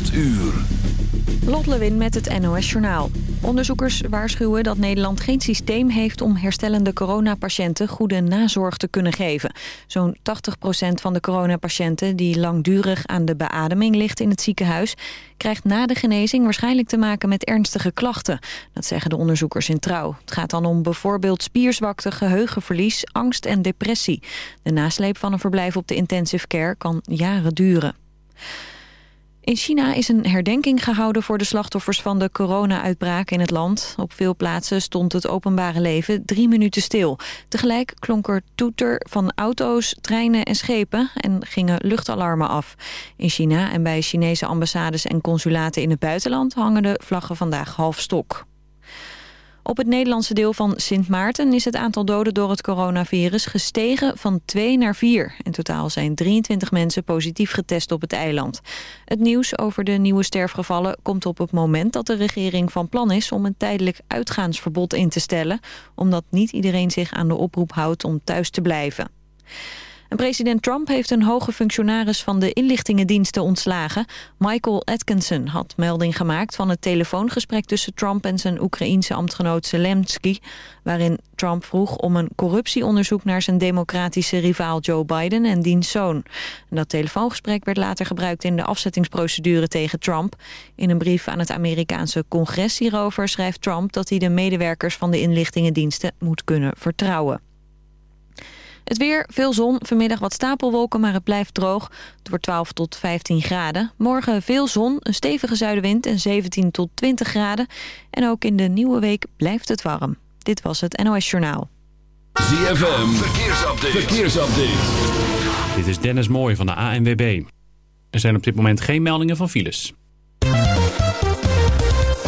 8 uur. Lot Lewin met het NOS Journaal. Onderzoekers waarschuwen dat Nederland geen systeem heeft... om herstellende coronapatiënten goede nazorg te kunnen geven. Zo'n 80% van de coronapatiënten die langdurig aan de beademing ligt in het ziekenhuis... krijgt na de genezing waarschijnlijk te maken met ernstige klachten. Dat zeggen de onderzoekers in Trouw. Het gaat dan om bijvoorbeeld spierzwakte, geheugenverlies, angst en depressie. De nasleep van een verblijf op de intensive care kan jaren duren. In China is een herdenking gehouden voor de slachtoffers van de corona-uitbraak in het land. Op veel plaatsen stond het openbare leven drie minuten stil. Tegelijk klonk er toeter van auto's, treinen en schepen en gingen luchtalarmen af. In China en bij Chinese ambassades en consulaten in het buitenland hangen de vlaggen vandaag half stok. Op het Nederlandse deel van Sint Maarten is het aantal doden door het coronavirus gestegen van 2 naar 4. In totaal zijn 23 mensen positief getest op het eiland. Het nieuws over de nieuwe sterfgevallen komt op het moment dat de regering van plan is om een tijdelijk uitgaansverbod in te stellen, omdat niet iedereen zich aan de oproep houdt om thuis te blijven president Trump heeft een hoge functionaris van de inlichtingendiensten ontslagen. Michael Atkinson had melding gemaakt van het telefoongesprek tussen Trump en zijn Oekraïense ambtgenoot Zelensky, waarin Trump vroeg om een corruptieonderzoek naar zijn democratische rivaal Joe Biden en diens zoon. dat telefoongesprek werd later gebruikt in de afzettingsprocedure tegen Trump. In een brief aan het Amerikaanse congres hierover schrijft Trump dat hij de medewerkers van de inlichtingendiensten moet kunnen vertrouwen. Het weer, veel zon, vanmiddag wat stapelwolken, maar het blijft droog. Het wordt 12 tot 15 graden. Morgen veel zon, een stevige zuidenwind en 17 tot 20 graden. En ook in de nieuwe week blijft het warm. Dit was het NOS Journaal. ZFM, verkeersupdate. verkeersupdate. Dit is Dennis Mooij van de ANWB. Er zijn op dit moment geen meldingen van files.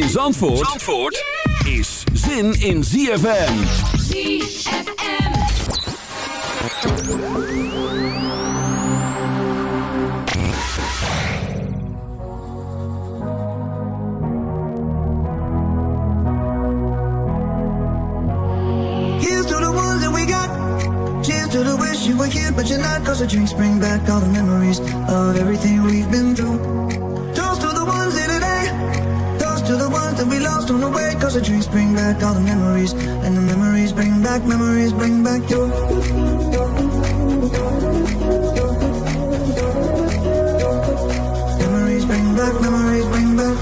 In Zandvoort, Zandvoort is zin in ZFM. ZFM. Here's to the ones that we got. Cheers to the wish you were here, but you're not. Cause the drinks bring back all the memories of everything we've been through. On the way Cause the dreams bring back all the memories. And the memories bring back, memories bring back your Memories bring back, memories bring back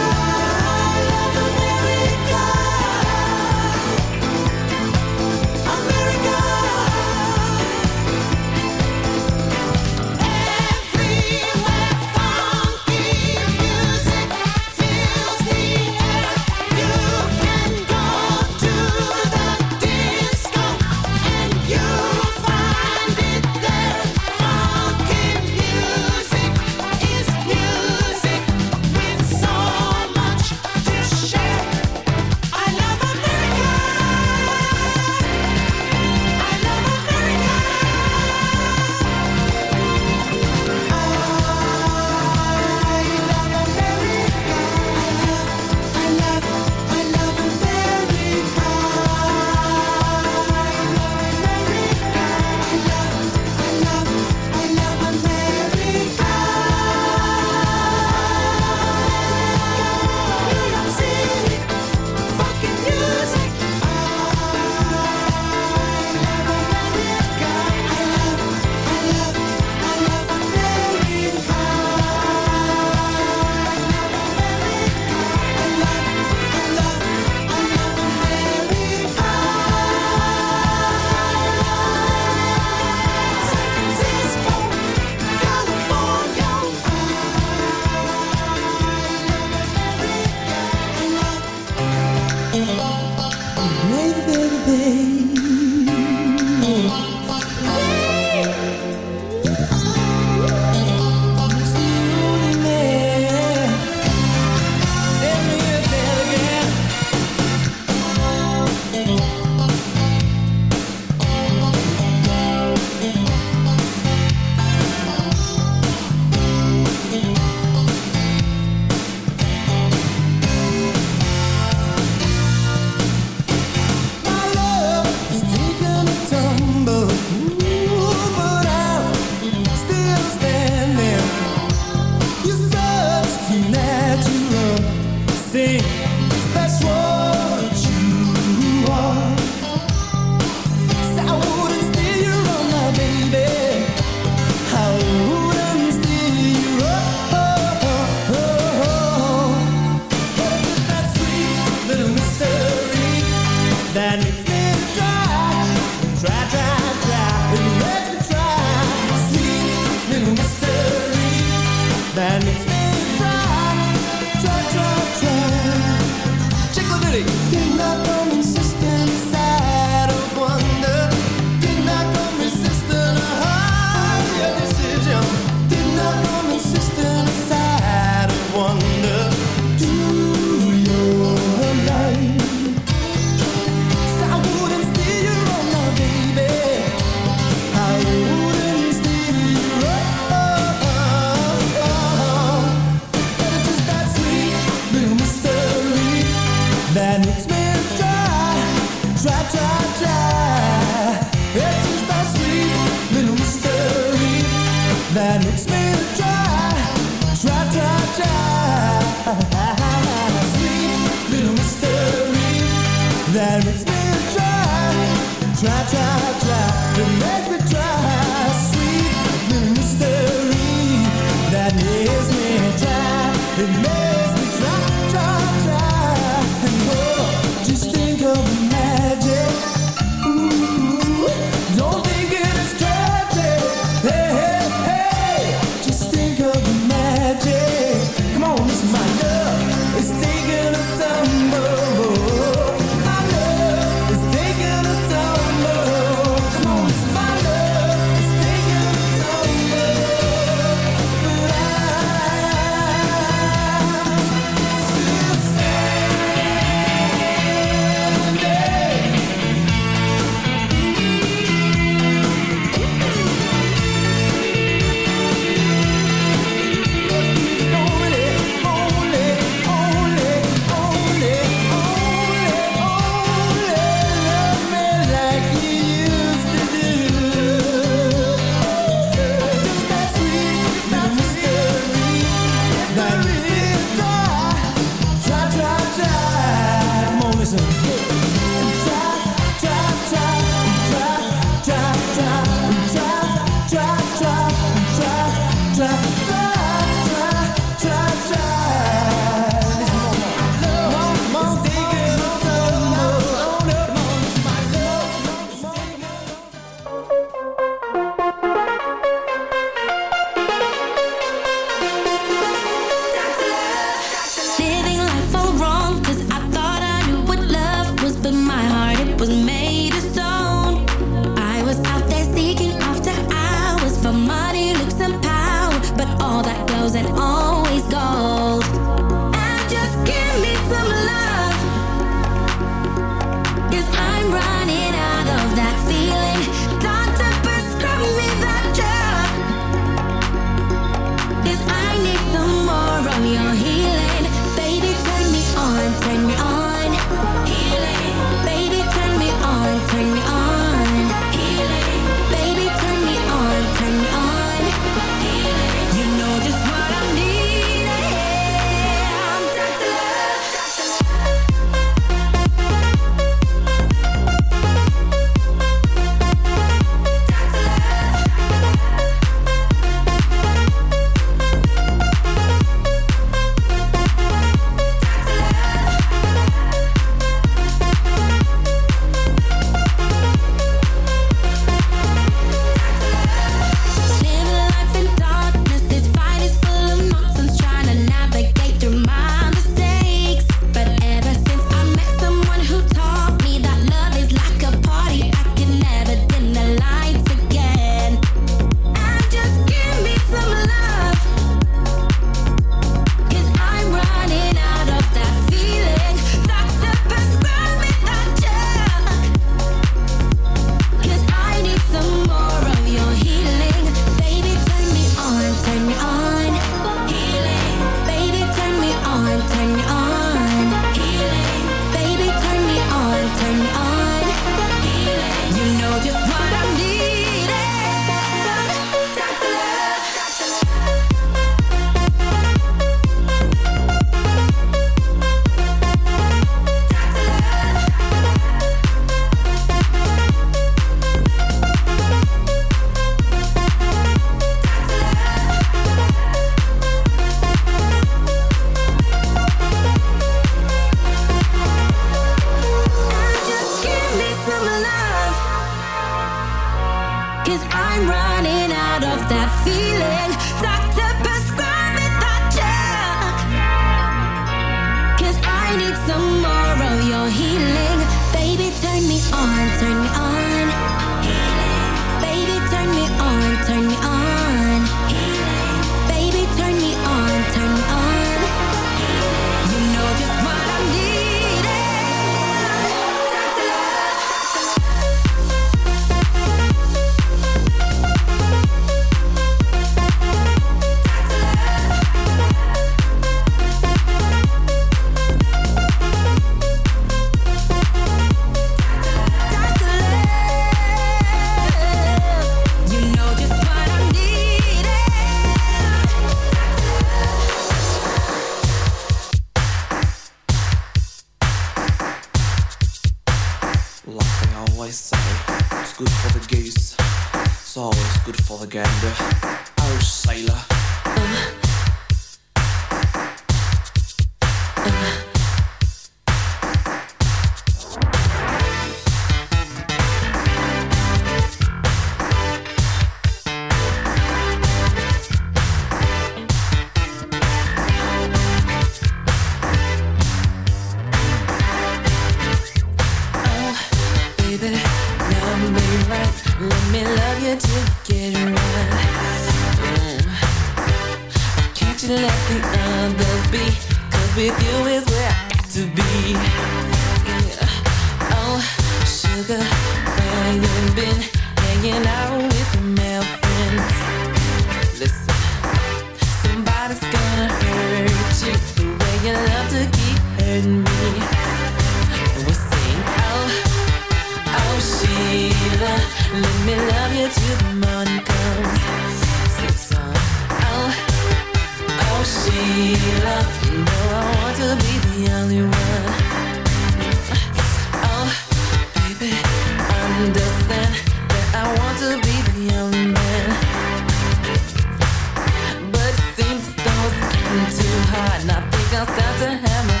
and I think I'll start to hammer.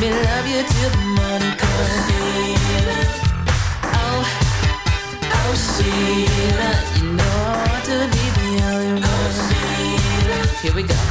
me love you till the morning comes. Oh, oh Sheila, you know I want to be the only one. Oh, Sheila. Here we go.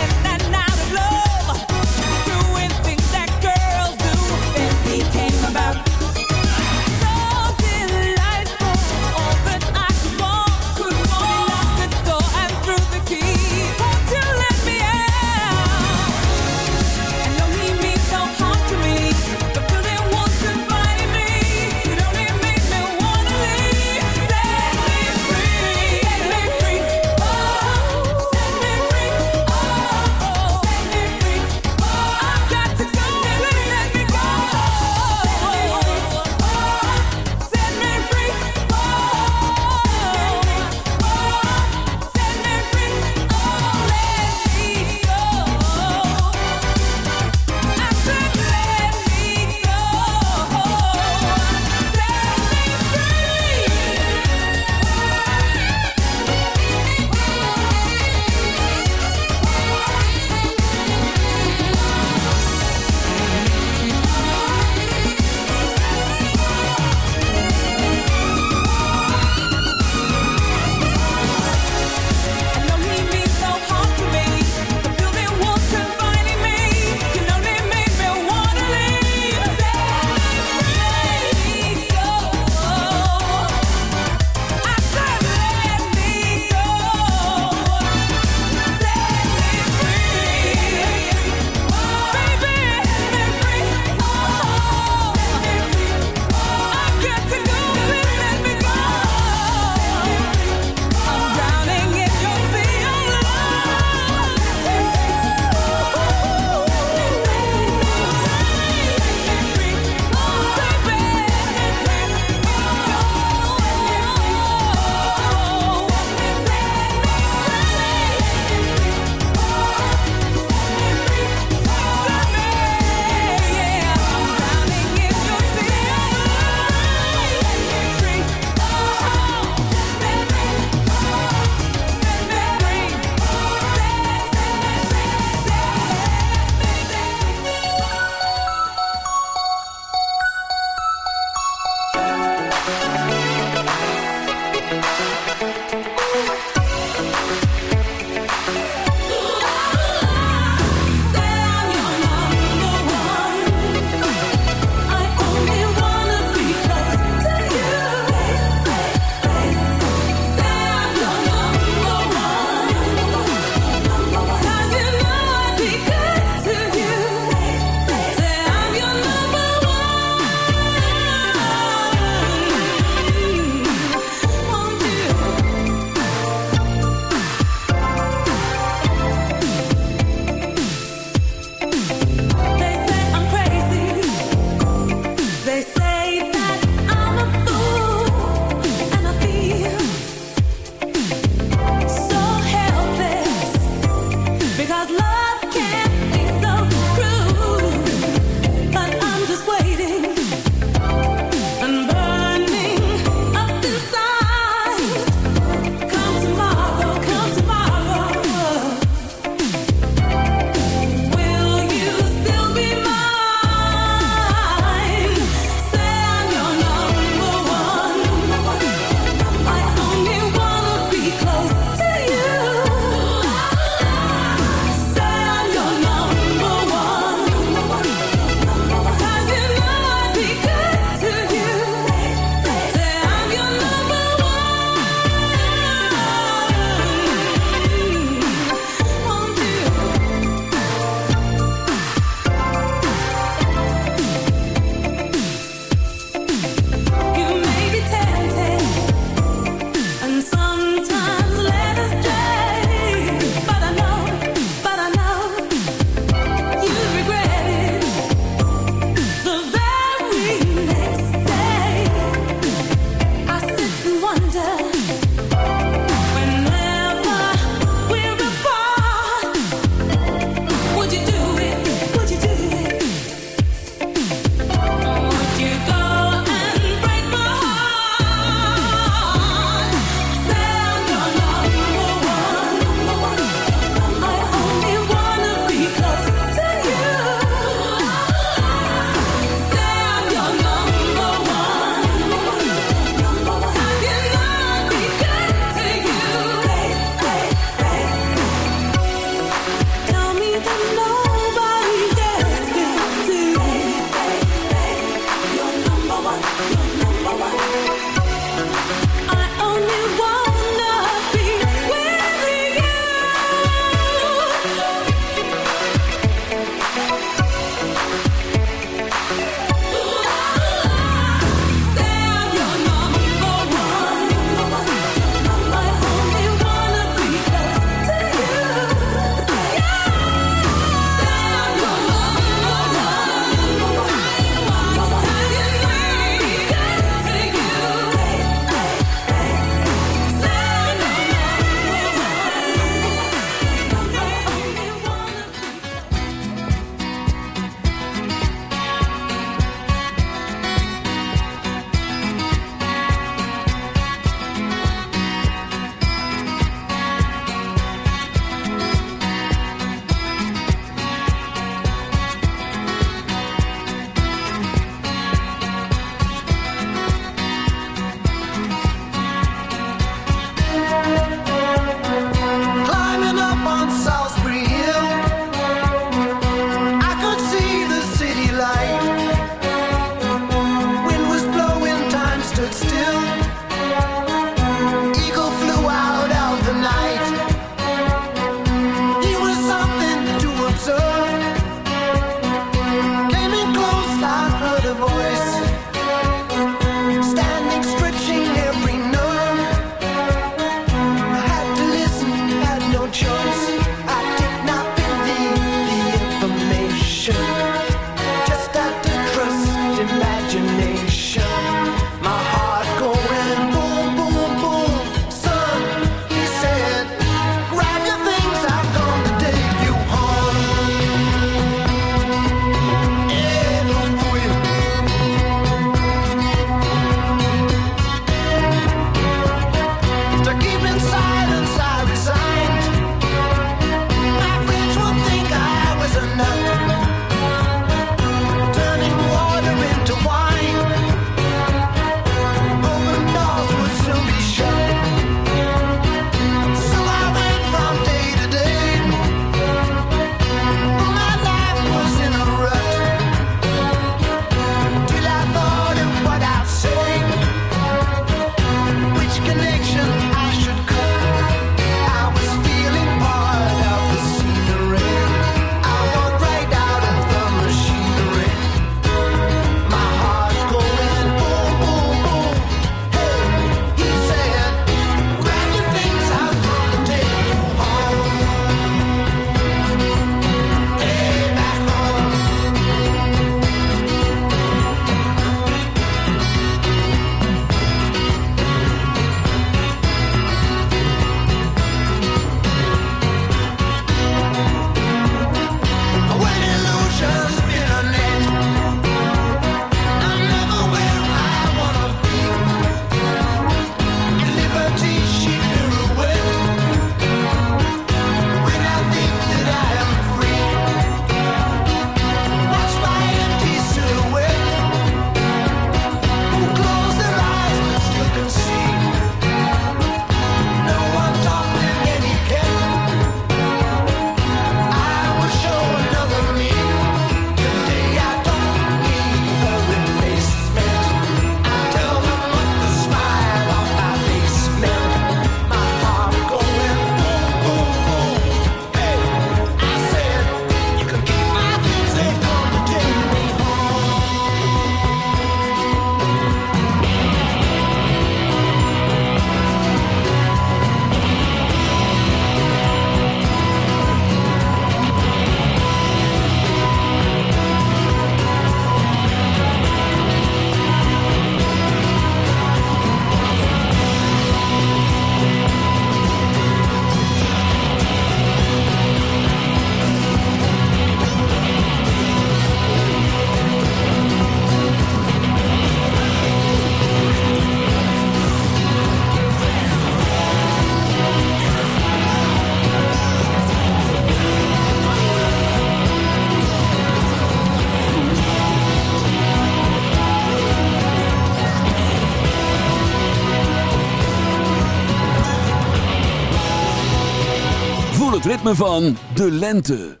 het ritme van De Lente.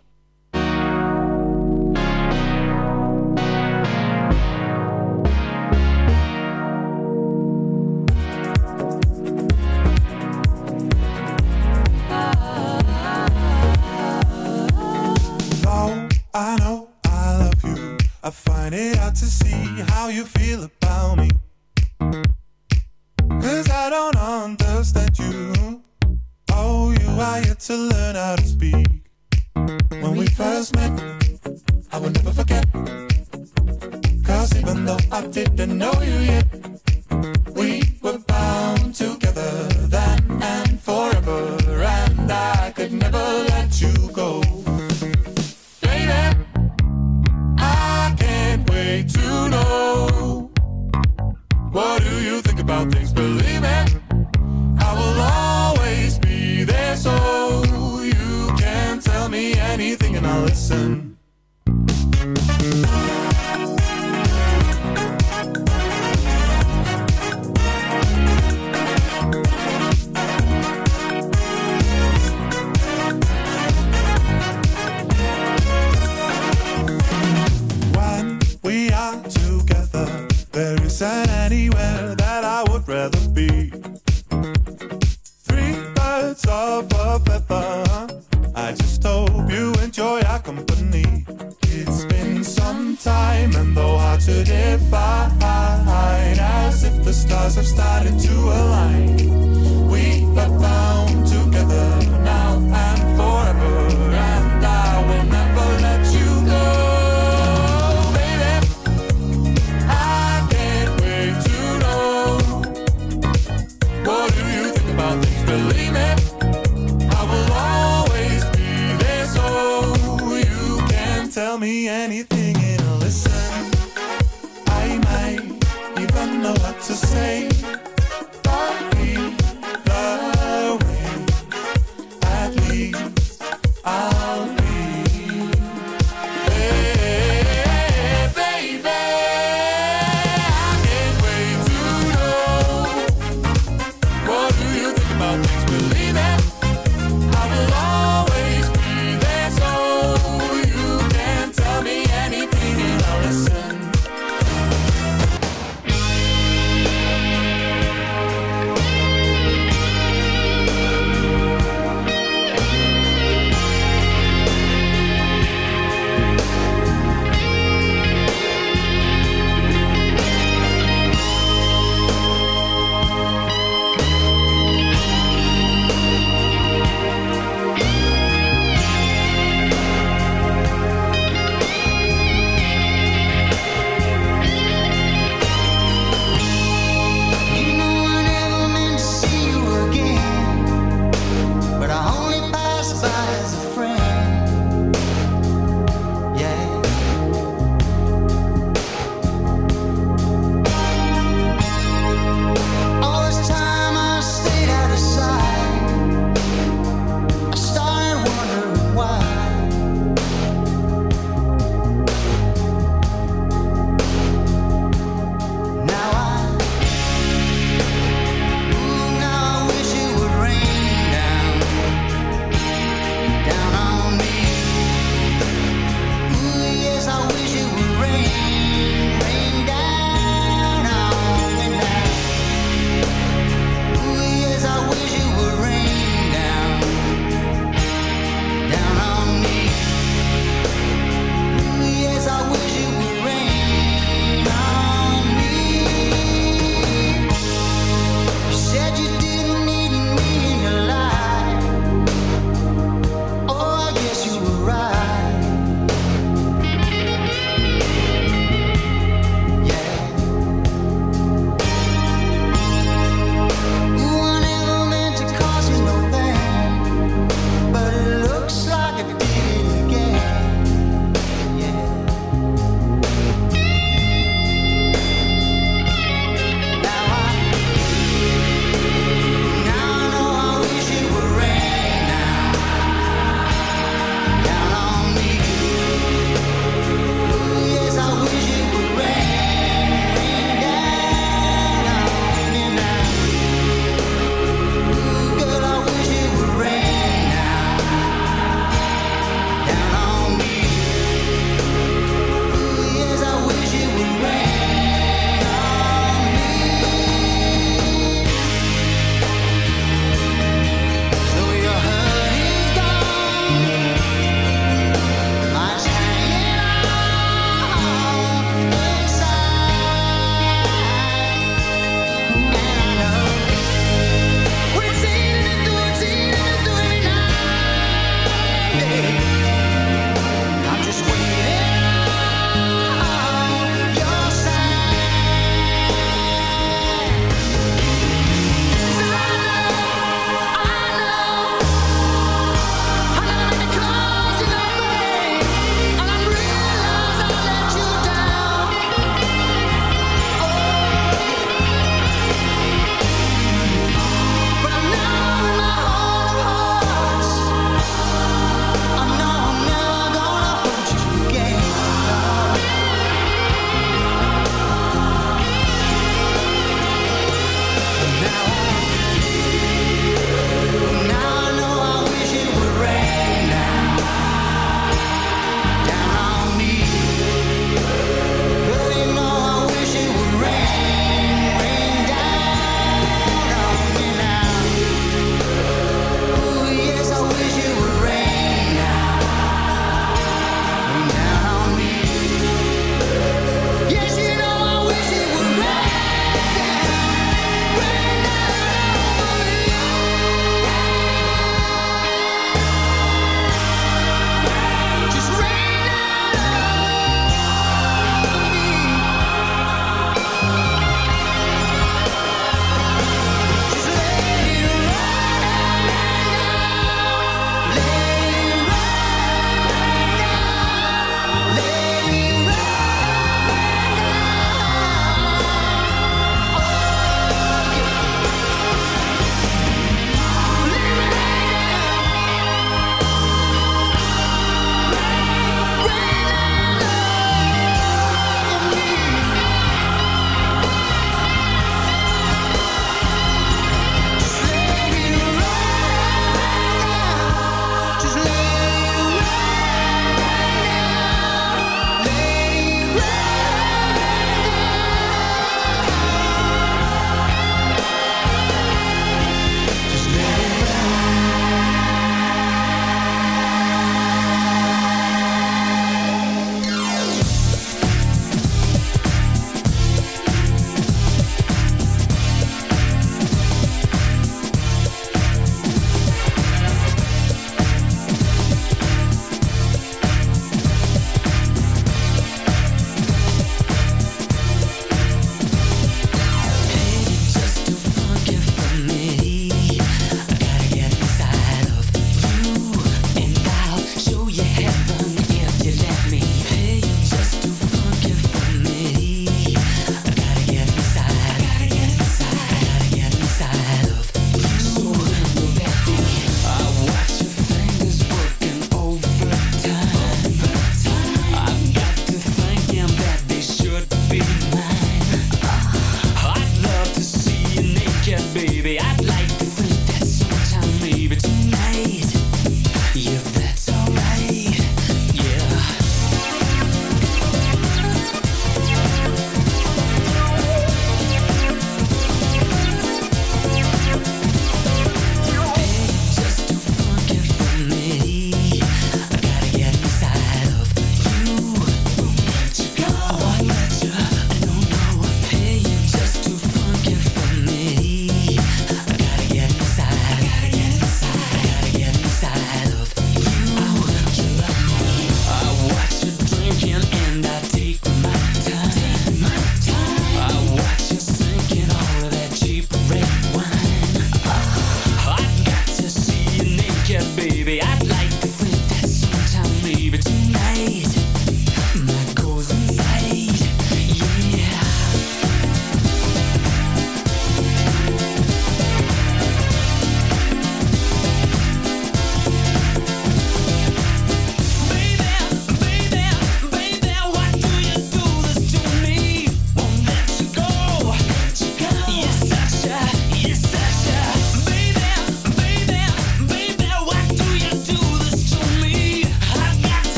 Now I know I love you. I find it hard to see how you feel.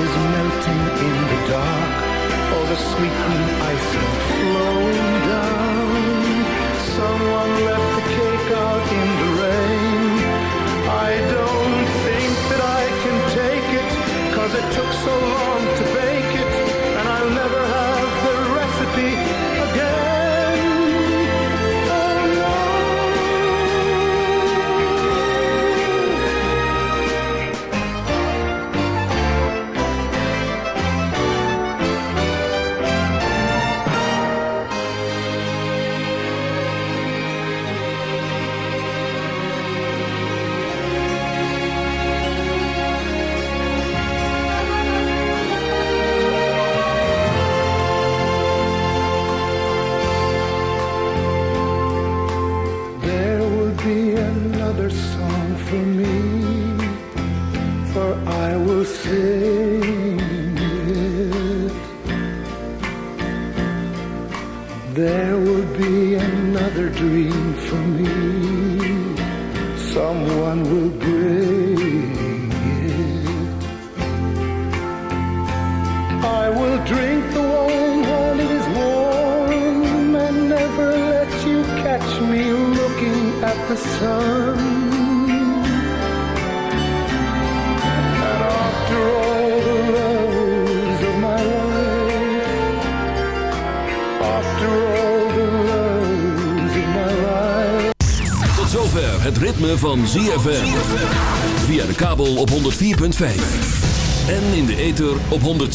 Is melting in the dark, all the sweet green icing flowing